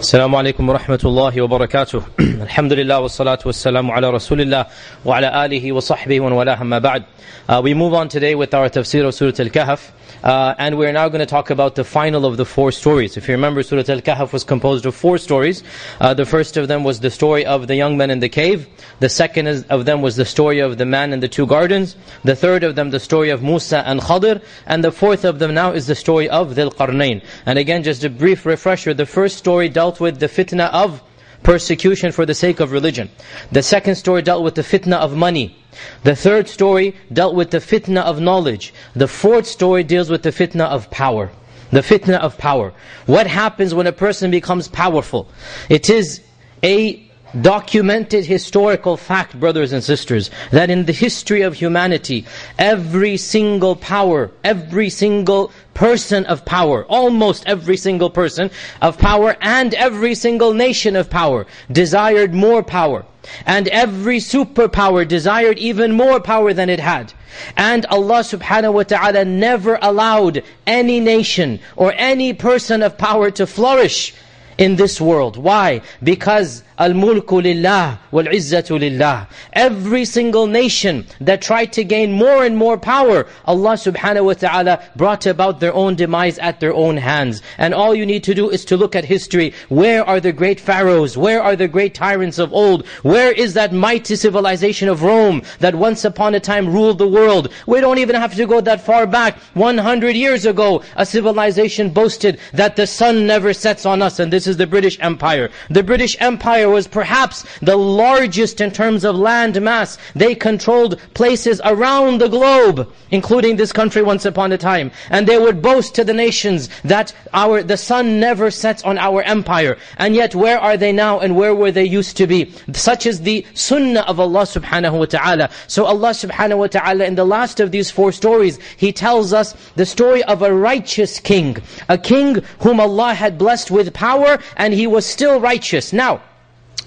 السلام عليكم ورحمة الله وبركاته الحمد لله والصلاة والسلام على رسول الله وعلى آله وصحبه ومن والاه ما بعد uh, We move on today with our tafsir of Surah Al-Kahf uh, and we're now going to talk about the final of the four stories. If you remember, Surah Al-Kahf was composed of four stories. Uh, the first of them was the story of the young men in the cave. The second is, of them was the story of the man in the two gardens. The third of them, the story of Musa and Khadir. And the fourth of them now is the story of Dhul Qarnayn. And again, just a brief refresher, the first story dealt with the fitna of persecution for the sake of religion. The second story dealt with the fitna of money. The third story dealt with the fitna of knowledge. The fourth story deals with the fitna of power. The fitna of power. What happens when a person becomes powerful? It is a documented historical fact, brothers and sisters, that in the history of humanity, every single power, every single person of power, almost every single person of power, and every single nation of power, desired more power. And every superpower desired even more power than it had. And Allah subhanahu wa ta'ala never allowed any nation or any person of power to flourish in this world. Why? Because Al-mulku lillah wal-izzatu lillah. Every single nation that tried to gain more and more power, Allah subhanahu wa ta'ala brought about their own demise at their own hands. And all you need to do is to look at history. Where are the great pharaohs? Where are the great tyrants of old? Where is that mighty civilization of Rome that once upon a time ruled the world? We don't even have to go that far back. 100 years ago, a civilization boasted that the sun never sets on us. And this is the British Empire. The British Empire was perhaps the largest in terms of land mass. They controlled places around the globe, including this country once upon a time. And they would boast to the nations that our the sun never sets on our empire. And yet where are they now and where were they used to be? Such is the sunnah of Allah subhanahu wa ta'ala. So Allah subhanahu wa ta'ala in the last of these four stories, He tells us the story of a righteous king. A king whom Allah had blessed with power and he was still righteous. Now,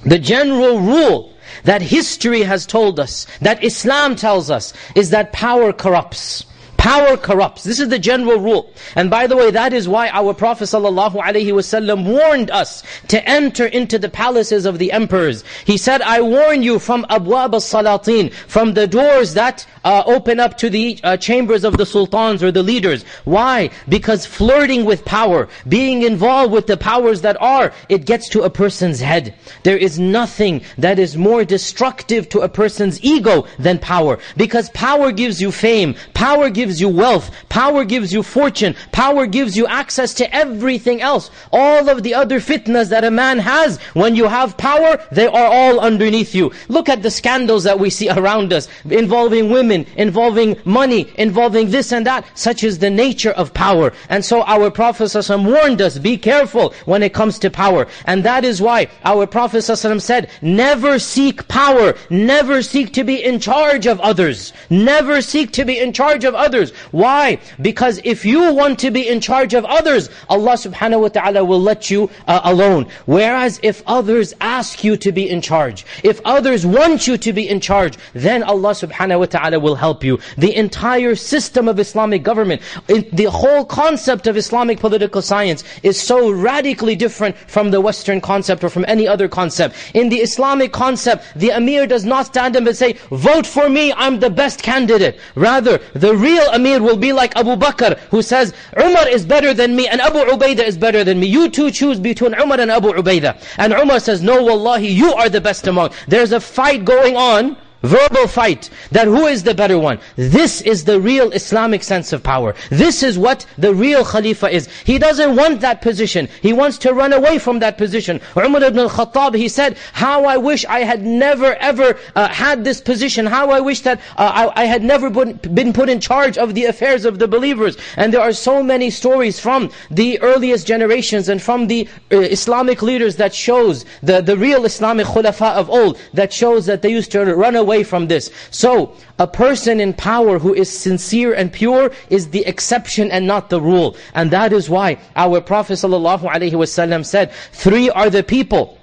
the general rule that history has told us, that Islam tells us, is that power corrupts. Power corrupts. This is the general rule. And by the way, that is why our Prophet ﷺ warned us to enter into the palaces of the emperors. He said, I warn you from abwab al-salatin, from the doors that uh, open up to the uh, chambers of the sultans or the leaders. Why? Because flirting with power, being involved with the powers that are, it gets to a person's head. There is nothing that is more destructive to a person's ego than power. Because power gives you fame, power gives you wealth, power gives you fortune, power gives you access to everything else. All of the other fitnas that a man has, when you have power, they are all underneath you. Look at the scandals that we see around us, involving women, involving money, involving this and that. Such is the nature of power. And so our Prophet ﷺ warned us, be careful when it comes to power. And that is why our Prophet ﷺ said, never seek power, never seek to be in charge of others. Never seek to be in charge of others. Why? Because if you want to be in charge of others, Allah subhanahu wa ta'ala will let you uh, alone. Whereas if others ask you to be in charge, if others want you to be in charge, then Allah subhanahu wa ta'ala will help you. The entire system of Islamic government, the whole concept of Islamic political science is so radically different from the Western concept or from any other concept. In the Islamic concept, the Amir does not stand up and say, vote for me, I'm the best candidate. Rather, the real Amir will be like Abu Bakr, who says, Umar is better than me and Abu Ubaidah is better than me. You two choose between Umar and Abu Ubaidah. And Umar says, no, wallahi, you are the best among. There's a fight going on, verbal fight, that who is the better one. This is the real Islamic sense of power. This is what the real Khalifa is. He doesn't want that position. He wants to run away from that position. Umar ibn al-Khattab, he said, how I wish I had never ever uh, had this position. How I wish that uh, I, I, had never been put in charge of the affairs of the believers. And there are so many stories from the earliest generations and from the uh, Islamic leaders that shows, the, the real Islamic khulafa of old, that shows that they used to run away from this. So, a person in power who is sincere and pure is the exception and not the rule. And that is why our Prophet ﷺ said, three are the people.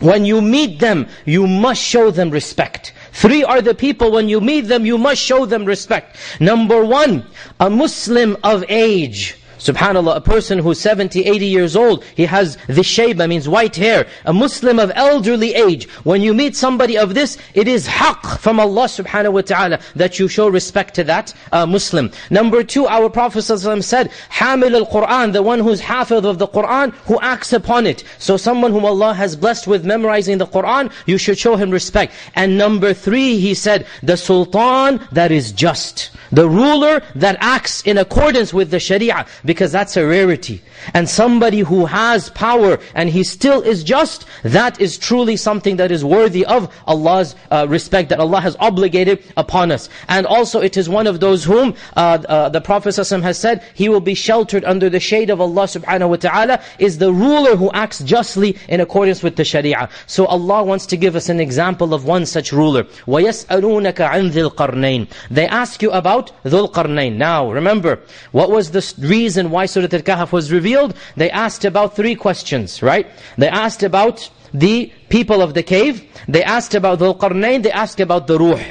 When you meet them, you must show them respect. Three are the people, when you meet them, you must show them respect. Number one, a Muslim of age. Subhanallah, a person who's 70, 80 years old, he has the shayba, means white hair, a Muslim of elderly age. When you meet somebody of this, it is haqq from Allah subhanahu wa ta'ala that you show respect to that uh, Muslim. Number two, our Prophet ﷺ said, Hamil al-Qur'an, the one who's hafidh of the Qur'an, who acts upon it. So someone whom Allah has blessed with memorizing the Qur'an, you should show him respect. And number three, he said, the sultan that is just. The ruler that acts in accordance with the sharia because that's a rarity. And somebody who has power and he still is just, that is truly something that is worthy of Allah's uh, respect, that Allah has obligated upon us. And also it is one of those whom uh, uh, the Prophet ﷺ has said, he will be sheltered under the shade of Allah subhanahu wa ta'ala, is the ruler who acts justly in accordance with the sharia. So Allah wants to give us an example of one such ruler. وَيَسْأَلُونَكَ عَنْ ذِي الْقَرْنَيْنِ They ask you about Dhul Qarnayn. Now, remember, what was the reason why Surah Al-Kahf was revealed? They asked about three questions, right? They asked about the people of the cave. They asked about the Qarnayn. They asked about the Ruh.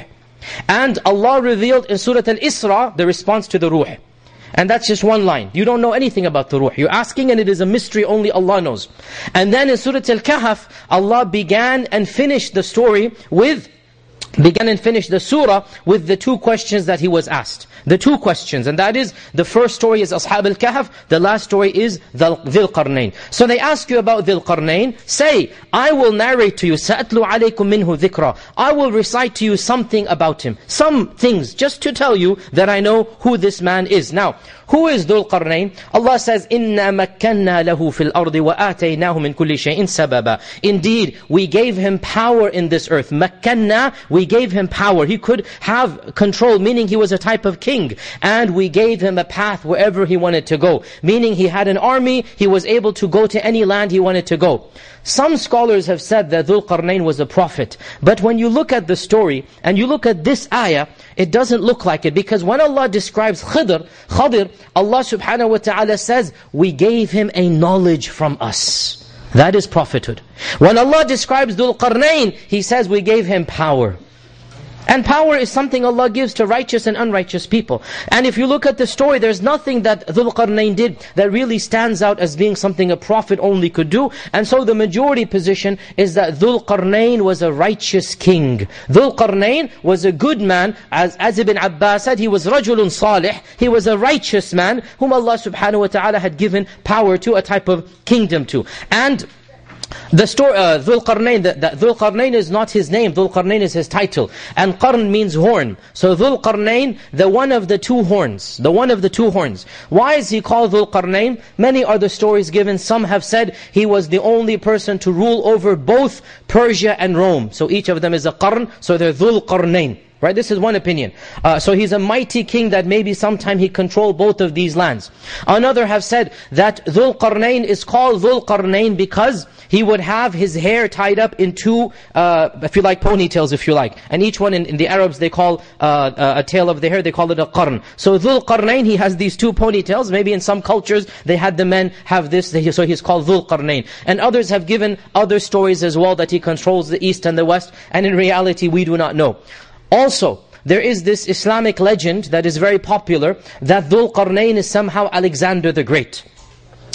And Allah revealed in Surah Al-Isra the response to the Ruh. And that's just one line. You don't know anything about the ruh. You're asking and it is a mystery only Allah knows. And then in Surah Al-Kahf, Allah began and finished the story with began and finished the surah with the two questions that he was asked. The two questions, and that is, the first story is Ashab al-Kahf, the last story is Dhil Qarnayn. So they ask you about Dhil Qarnayn, say, I will narrate to you, سَأَتْلُ عَلَيْكُم مِّنْهُ ذِكْرًا I will recite to you something about him. Some things, just to tell you that I know who this man is. Now, who is Dhul Qarnayn? Allah says, إِنَّا مَكَّنَّا لَهُ فِي الْأَرْضِ وَآتَيْنَاهُ مِنْ كُلِّ شَيْءٍ سَبَبًا Indeed, we gave him power in this earth. مَكَّنَّا, we gave him power. He could have control, meaning he was a type of king. And we gave him a path wherever he wanted to go. Meaning he had an army, he was able to go to any land he wanted to go. Some scholars have said that Dhul Qarnayn was a prophet. But when you look at the story, and you look at this ayah, it doesn't look like it. Because when Allah describes Khidr, Khadir, Allah subhanahu wa ta'ala says, we gave him a knowledge from us. That is prophethood. When Allah describes Dhul Qarnayn, He says, we gave him power. And power is something Allah gives to righteous and unrighteous people. And if you look at the story, there's nothing that Dhul Qarnayn did that really stands out as being something a prophet only could do. And so the majority position is that Dhul Qarnayn was a righteous king. Dhul Qarnayn was a good man. As, as Ibn Abbas said, he was rajulun salih. He was a righteous man whom Allah subhanahu wa ta'ala had given power to, a type of kingdom to. And the story, uh, Dhul Qarnayn, Dhul Qarnayn is not his name, Dhul Qarnayn is his title. And Qarn means horn. So Dhul Qarnayn, the one of the two horns, the one of the two horns. Why is he called Dhul Qarnayn? Many are the stories given. Some have said he was the only person to rule over both Persia and Rome. So each of them is a Qarn, so they're Dhul Qarnayn. Right, this is one opinion. Uh, so he's a mighty king that maybe sometime he controlled both of these lands. Another have said that Dhul Qarnayn is called Dhul Qarnayn because he would have his hair tied up in two, uh, if you like, ponytails if you like. And each one in, in the Arabs they call uh, uh a tail of the hair, they call it a qarn. So Dhul Qarnayn, he has these two ponytails. Maybe in some cultures they had the men have this, so he's called Dhul Qarnayn. And others have given other stories as well that he controls the east and the west. And in reality we do not know. Also, there is this Islamic legend that is very popular, that Dhul Qarnayn is somehow Alexander the Great.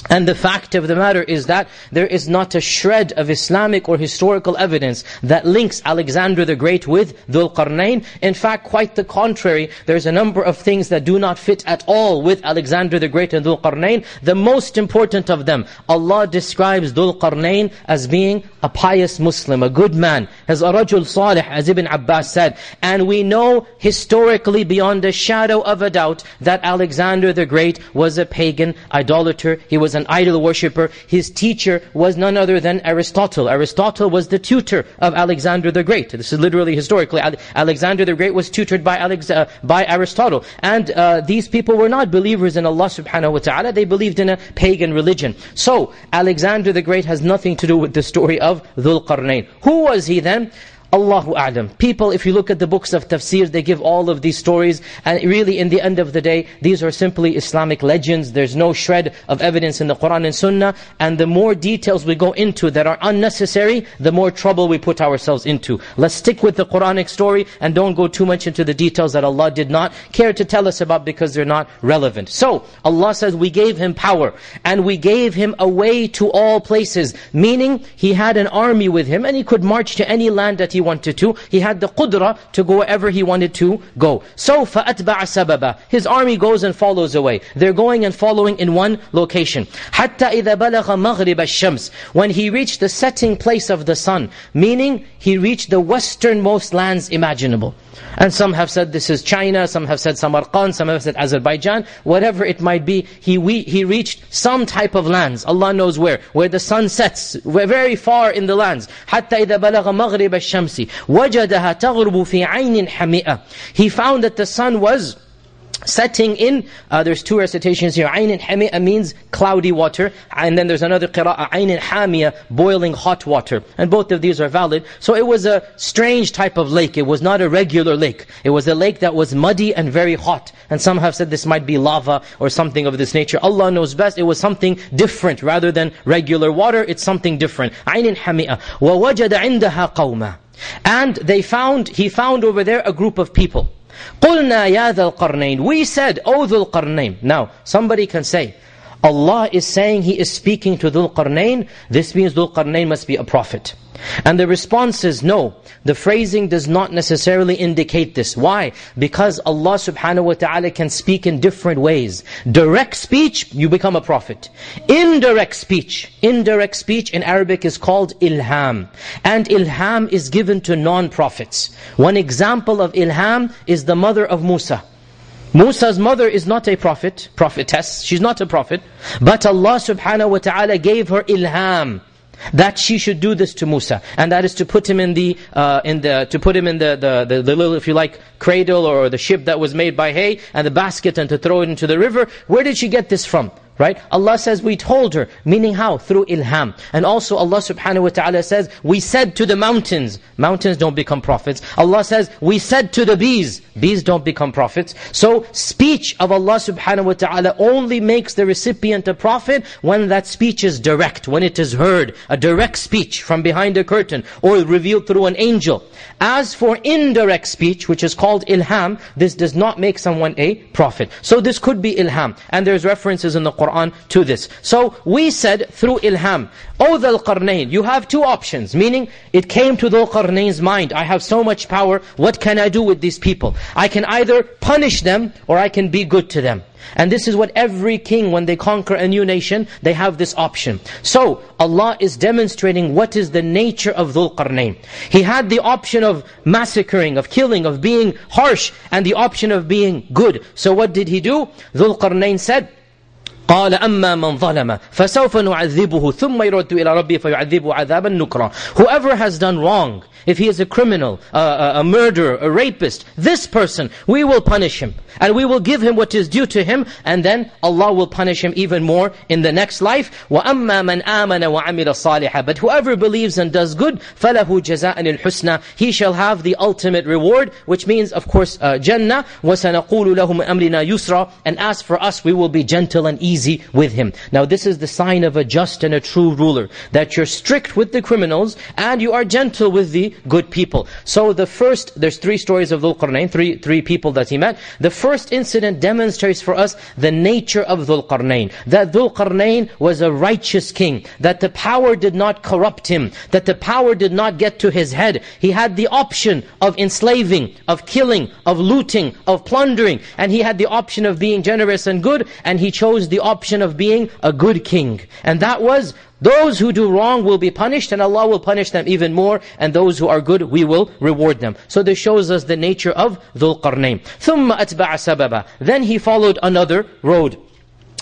And the fact of the matter is that there is not a shred of Islamic or historical evidence that links Alexander the Great with Dhul Qarnayn. In fact, quite the contrary. There's a number of things that do not fit at all with Alexander the Great and Dhul Qarnayn. The most important of them, Allah describes Dhul Qarnayn as being a pious Muslim, a good man. As a rajul salih, as Ibn Abbas said. And we know historically beyond a shadow of a doubt that Alexander the Great was a pagan idolater. He was an idol worshipper. His teacher was none other than Aristotle. Aristotle was the tutor of Alexander the Great. This is literally historically. Alexander the Great was tutored by, Alex, uh, by Aristotle. And uh, these people were not believers in Allah subhanahu wa ta'ala. They believed in a pagan religion. So, Alexander the Great has nothing to do with the story of Dhul Qarnayn. Who was he then? Allahu A'lam. People, if you look at the books of tafsir, they give all of these stories. And really, in the end of the day, these are simply Islamic legends. There's no shred of evidence in the Qur'an and Sunnah. And the more details we go into that are unnecessary, the more trouble we put ourselves into. Let's stick with the Quranic story and don't go too much into the details that Allah did not care to tell us about because they're not relevant. So, Allah says, we gave him power. And we gave him a way to all places. Meaning, he had an army with him and he could march to any land that he wanted to. He had the qudra to go wherever he wanted to go. So فَأَتْبَعَ سَبَبًا His army goes and follows away. They're going and following in one location. حَتَّى إِذَا بَلَغَ مَغْرِبَ الشَّمْسِ When he reached the setting place of the sun, meaning he reached the westernmost lands imaginable. And some have said this is China, some have said Samarkand, some have said Azerbaijan, whatever it might be, he, we, he reached some type of lands, Allah knows where, where the sun sets, We're very far in the lands. حَتَّى إِذَا بَلَغَ مَغْرِبَ الشَّمْسِ وَجَدَهَا تَغْرُبُ فِي عَيْنٍ حَمِئَةٍ He found that the sun was setting in, uh, there's two recitations here. Ayn hami'a means cloudy water. And then there's another qira'ah, ayn hamia, boiling hot water. And both of these are valid. So it was a strange type of lake. It was not a regular lake. It was a lake that was muddy and very hot. And some have said this might be lava or something of this nature. Allah knows best. It was something different rather than regular water. It's something different. Ayn hami'a. وَوَجَدَ عِنْدَهَا قَوْمًا And they found, he found over there a group of people. قُلْنَا يَا ذَا الْقَرْنَيْنِ We said, O Dhul Qarnayn. Now, somebody can say, Allah is saying He is speaking to Dhul Qarnayn. This means Dhul Qarnayn must be a prophet. And the response is no. The phrasing does not necessarily indicate this. Why? Because Allah subhanahu wa ta'ala can speak in different ways. Direct speech, you become a prophet. Indirect speech. Indirect speech in Arabic is called ilham. And ilham is given to non-prophets. One example of ilham is the mother of Musa. Musa's mother is not a prophet, prophetess. She's not a prophet. But Allah subhanahu wa ta'ala gave her ilham that she should do this to Musa, and that is to put him in the uh, in the to put him in the, the the, the little, if you like, cradle or the ship that was made by hay and the basket, and to throw it into the river. Where did she get this from? Right? Allah says, we told her. Meaning how? Through ilham. And also Allah subhanahu wa ta'ala says, we said to the mountains. Mountains don't become prophets. Allah says, we said to the bees. Bees don't become prophets. So speech of Allah subhanahu wa ta'ala only makes the recipient a prophet when that speech is direct, when it is heard. A direct speech from behind a curtain or revealed through an angel. As for indirect speech, which is called ilham, this does not make someone a prophet. So this could be ilham. And there's references in the Qur'an to this. So we said through ilham, O Dhul Qarnayn, you have two options. Meaning, it came to Dhul Qarnayn's mind, I have so much power, what can I do with these people? I can either punish them, or I can be good to them. And this is what every king, when they conquer a new nation, they have this option. So, Allah is demonstrating what is the nature of Dhul Qarnayn. He had the option of massacring, of killing, of being harsh, and the option of being good. So what did he do? Dhul Qarnayn said, قال أما من ظلم فسوف نعذبه ثم يرد إلى ربه فيعذبه عذابا نكرا Whoever has done wrong, if he is a criminal, a, a murderer, a rapist, this person, we will punish him. And we will give him what is due to him, and then Allah will punish him even more in the next life. وَأَمَّا مَنْ آمَنَ وَعَمِلَ صَالِحًا But whoever believes and does good, فَلَهُ جَزَاءً الْحُسْنَى He shall have the ultimate reward, which means, of course, uh, Jannah. وَسَنَقُولُ لَهُمْ أَمْرِنَا يُسْرًا And as for us, we will be gentle and easy easy with him. Now this is the sign of a just and a true ruler, that you're strict with the criminals and you are gentle with the good people. So the first, there's three stories of Dhul Qarnayn, three, three people that he met. The first incident demonstrates for us the nature of Dhul Qarnayn. That Dhul Qarnayn was a righteous king, that the power did not corrupt him, that the power did not get to his head. He had the option of enslaving, of killing, of looting, of plundering, and he had the option of being generous and good, and he chose the option of being a good king. And that was, those who do wrong will be punished, and Allah will punish them even more, and those who are good, we will reward them. So this shows us the nature of Dhul Qarnayn. ثُمَّ أَتْبَعَ سَبَبًا Then he followed another road.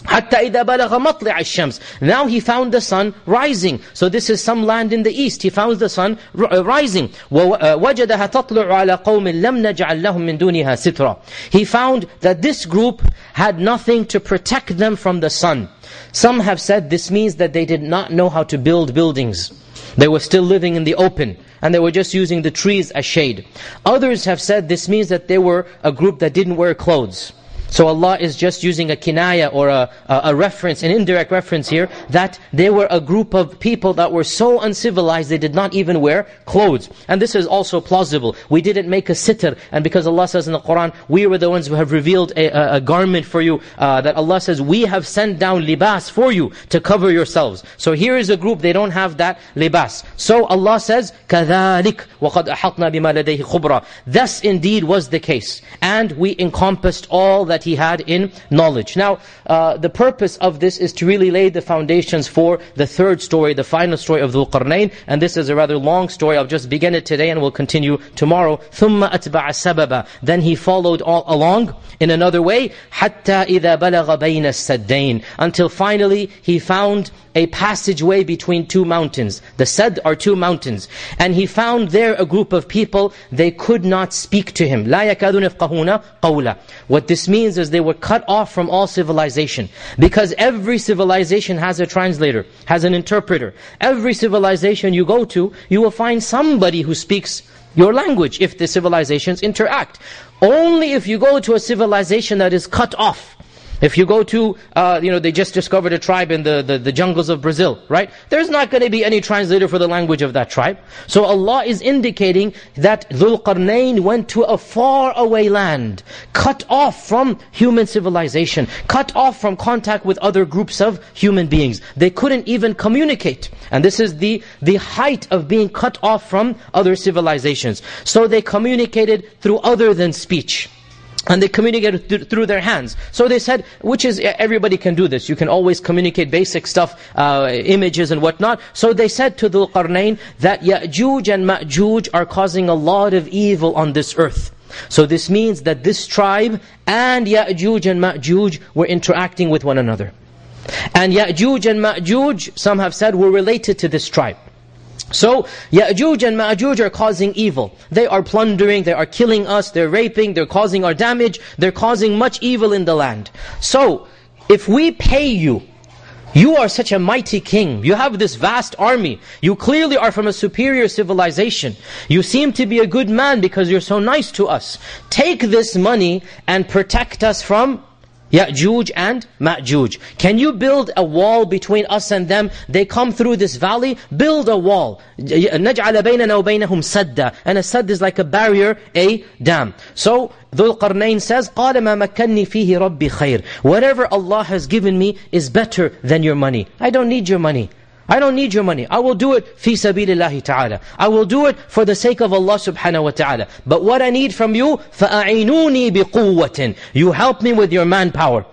حتى إذا بلغ مطلع الشمس Now he found the sun rising. So this is some land in the east. He found the sun uh, rising. وَوَجَدَهَا تَطْلُعُ عَلَى قَوْمٍ لَمْ نَجْعَلْ لَهُم مِّن دُونِهَا سِتْرًا He found that this group had nothing to protect them from the sun. Some have said this means that they did not know how to build buildings. They were still living in the open and they were just using the trees as shade. Others have said this means that they were a group that didn't wear clothes. So Allah is just using a kinaya or a, a, a, reference, an indirect reference here, that they were a group of people that were so uncivilized they did not even wear clothes. And this is also plausible. We didn't make a sitr, and because Allah says in the Qur'an, we were the ones who have revealed a, a garment for you, uh, that Allah says, we have sent down libas for you to cover yourselves. So here is a group, they don't have that libas. So Allah says, كَذَلِكَ وَقَدْ أَحَطْنَا بِمَا لَدَيْهِ خُبْرًا Thus indeed was the case. And we encompassed all that he had in knowledge. Now, uh, the purpose of this is to really lay the foundations for the third story, the final story of Dhul Qarnayn. And this is a rather long story. I'll just begin it today and we'll continue tomorrow. ثُمَّ أَتْبَعَ سَبَبًا Then he followed all along in another way. حَتَّى إِذَا بَلَغَ بَيْنَ السَّدَّيْنِ Until finally he found a passageway between two mountains. The Sad are two mountains. And he found there a group of people, they could not speak to him. لَا يَكَادُونَ يَفْقَهُونَ قَوْلًا What this means is they were cut off from all civilization. Because every civilization has a translator, has an interpreter. Every civilization you go to, you will find somebody who speaks your language if the civilizations interact. Only if you go to a civilization that is cut off, if you go to, uh, you know, they just discovered a tribe in the, the, the jungles of Brazil, right? There's not going to be any translator for the language of that tribe. So Allah is indicating that Dhul Qarnayn went to a far away land, cut off from human civilization, cut off from contact with other groups of human beings. They couldn't even communicate. And this is the, the height of being cut off from other civilizations. So they communicated through other than speech. And they communicated th through their hands. So they said, which is, everybody can do this. You can always communicate basic stuff, uh, images and whatnot. So they said to Dhul Qarnayn that Ya'juj and Ma'juj are causing a lot of evil on this earth. So this means that this tribe and Ya'juj and Ma'juj were interacting with one another. And Ya'juj and Ma'juj, some have said, were related to this tribe. So, Ya'juj and Ma'juj are causing evil. They are plundering, they are killing us, they're raping, they're causing our damage, they're causing much evil in the land. So, if we pay you, you are such a mighty king, you have this vast army, you clearly are from a superior civilization, you seem to be a good man because you're so nice to us. Take this money and protect us from Ya'juj and Ma'juj. Can you build a wall between us and them? They come through this valley, build a wall. نَجْعَلَ بَيْنَنَا وَبَيْنَهُمْ سَدًّا And a sad is like a barrier, a dam. So, Dhul Qarnayn says, قَالَ مَا مَكَّنِّي فِيهِ رَبِّي خَيْرٌ Whatever Allah has given me is better than your money. I don't need your money. I don't need your money. I will do it fi sabilillahi ta'ala. I will do it for the sake of Allah subhanahu wa ta'ala. But what I need from you, فَأَعِنُونِي بِقُوَّةٍ You help me with your manpower.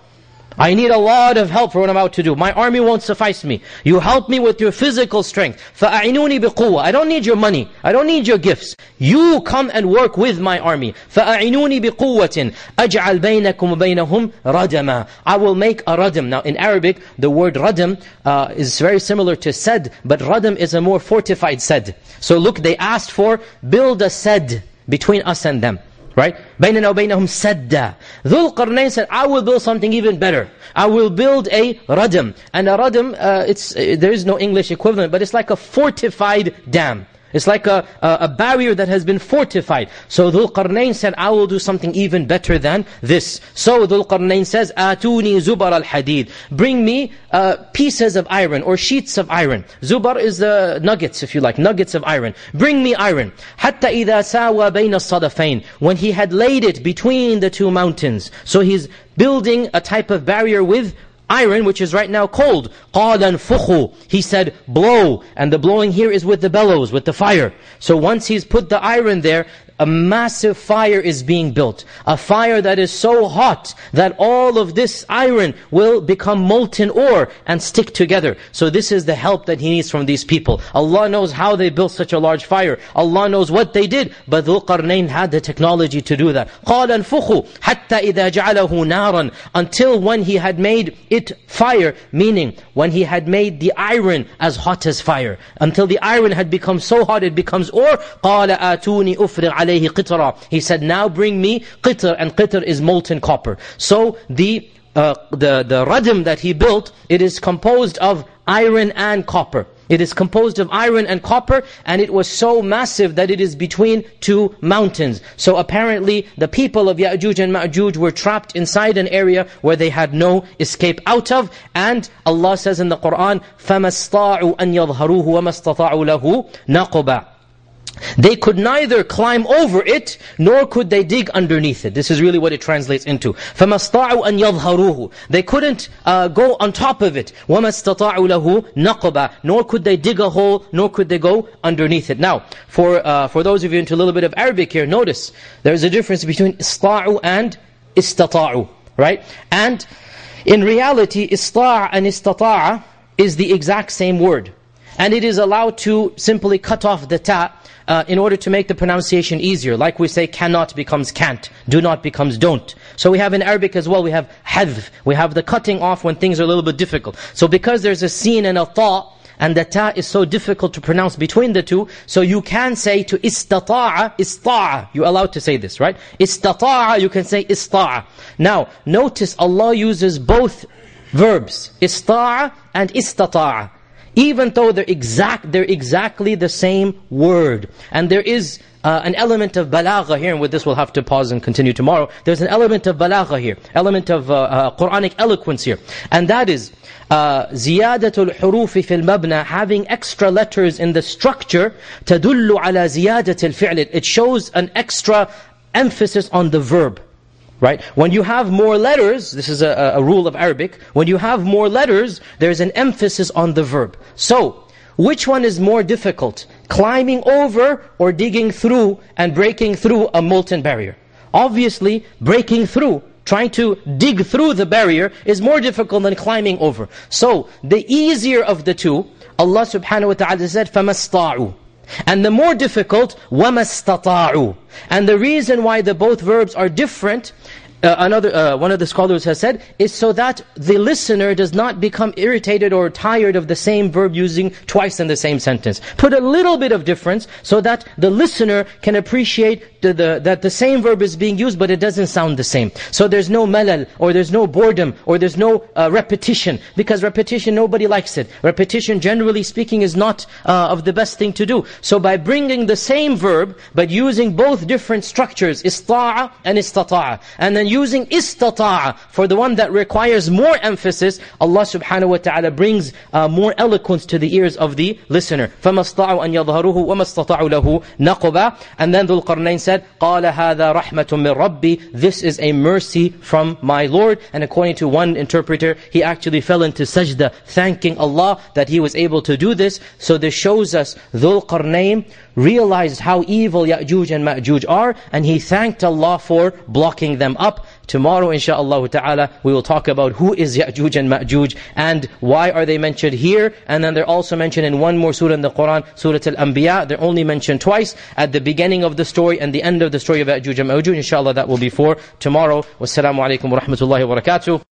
I need a lot of help for what I'm about to do. My army won't suffice me. You help me with your physical strength. فَأَعِنُونِي بِقُوَّةِ I don't need your money. I don't need your gifts. You come and work with my army. فَأَعِنُونِي بِقُوَّةٍ أَجْعَلْ بَيْنَكُمْ وَبَيْنَهُمْ رَدَمًا I will make a radam. Now in Arabic, the word radam uh, is very similar to sadd, but radam is a more fortified sadd. So look, they asked for, build a sadd between us and them. Right? بَيْنَنَا وَبَيْنَهُمْ سَدَّا Dhul Qarnayn said, I will build something even better. I will build a radam. And a radam, uh, it's, uh, there is no English equivalent, but it's like a fortified dam. It's like a, a, a barrier that has been fortified. So Dhul Qarnayn said, I will do something even better than this. So Dhul Qarnayn says, Atuni zubar al-hadid. Bring me uh, pieces of iron or sheets of iron. Zubar is the nuggets, if you like, nuggets of iron. Bring me iron. Hatta إِذَا سَاوَى بَيْنَ الصَّدَفَيْنِ When he had laid it between the two mountains. So he's building a type of barrier with iron, which is right now cold. قَالَ انْفُخُوا He said, blow. And the blowing here is with the bellows, with the fire. So once he's put the iron there, a massive fire is being built. A fire that is so hot that all of this iron will become molten ore and stick together. So this is the help that he needs from these people. Allah knows how they built such a large fire. Allah knows what they did. But Dhul Qarnayn had the technology to do that. قَالَ انْفُخُوا حَتَّى إِذَا جَعَلَهُ نَارًا Until when he had made it fire, meaning when he had made the iron as hot as fire. Until the iron had become so hot it becomes ore. قَالَ آتُونِ أُفْرِغْ he said, now bring me qitr, and qitr is molten copper. So the, uh, the, the radam that he built, it is composed of iron and copper. It is composed of iron and copper, and it was so massive that it is between two mountains. So apparently, the people of Ya'juj and Ma'juj were trapped inside an area where they had no escape out of. And Allah says in the Qur'an, فَمَسْطَاعُوا أَنْ يَظْهَرُوهُ وَمَسْتَطَاعُوا لَهُ نَقُبًا they could neither climb over it, nor could they dig underneath it. This is really what it translates into. فَمَسْطَعُوا أَنْ يَظْهَرُوهُ They couldn't uh, go on top of it. وَمَسْتَطَعُوا لَهُ نَقَبًا Nor could they dig a hole, nor could they go underneath it. Now, for uh, for those of you into a little bit of Arabic here, notice, there's a difference between ista'u and istata'u. Right? And in reality, ista' and istata'a is the exact same word. And it is allowed to simply cut off the ta' uh, in order to make the pronunciation easier. Like we say, cannot becomes can't, do not becomes don't. So we have in Arabic as well, we have hadf, we have the cutting off when things are a little bit difficult. So because there's a sin and a ta', and the ta is so difficult to pronounce between the two, so you can say to istata'a, ista'a. You're allowed to say this, right? Istata'a, you can say ista'a. Now, notice Allah uses both verbs, ista'a and istata'a even though they're exact, they're exactly the same word. And there is uh, an element of balagha here, and with this we'll have to pause and continue tomorrow. There's an element of balagha here, element of uh, uh, Quranic eloquence here. And that is, زيادة الحروف في المبنى having extra letters in the structure تدل على زيادة الفعل it shows an extra emphasis on the verb Right? When you have more letters, this is a, a rule of Arabic, when you have more letters, there's an emphasis on the verb. So, which one is more difficult? Climbing over or digging through and breaking through a molten barrier? Obviously, breaking through, trying to dig through the barrier is more difficult than climbing over. So, the easier of the two, Allah subhanahu wa ta'ala said, فَمَسْطَاعُوا and the more difficult, وَمَسْتَطَاعُوا And the reason why the both verbs are different uh, another uh, one of the scholars has said is so that the listener does not become irritated or tired of the same verb using twice in the same sentence. Put a little bit of difference so that the listener can appreciate the, the, that the same verb is being used but it doesn't sound the same. So there's no malal or there's no boredom or there's no uh, repetition because repetition nobody likes it. Repetition generally speaking is not uh, of the best thing to do. So by bringing the same verb but using both different structures, ista'a and istata'a and then using istata'a for the one that requires more emphasis, Allah subhanahu wa ta'ala brings uh, more eloquence to the ears of the listener. فَمَسْطَعُوا أَنْ يَظْهَرُوهُ وَمَسْتَطَعُوا لَهُ نَقُبًا And then Dhul Qarnayn said, قَالَ هَذَا رَحْمَةٌ مِّن رَبِّي This is a mercy from my Lord. And according to one interpreter, he actually fell into sajda, thanking Allah that he was able to do this. So this shows us Dhul Qarnayn realized how evil Ya'juj and Ma'juj are, and he thanked Allah for blocking them up. Tomorrow, inshaAllah ta'ala, we will talk about who is Ya'juj and Ma'juj, and why are they mentioned here, and then they're also mentioned in one more surah in the Quran, Surah Al-Anbiya, they're only mentioned twice, at the beginning of the story and the end of the story of Ya'juj and Ma'juj. InshaAllah that will be for tomorrow. Wassalamu alaikum wa rahmatullahi wa barakatuh.